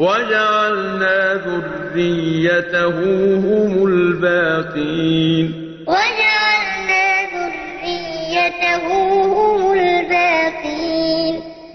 وَجَعَلْنَا ذُرِّيَّتَهُ هُمُ الْبَاقِينَ. وَجَعَلْنَا ذُرِّيَّتَهُ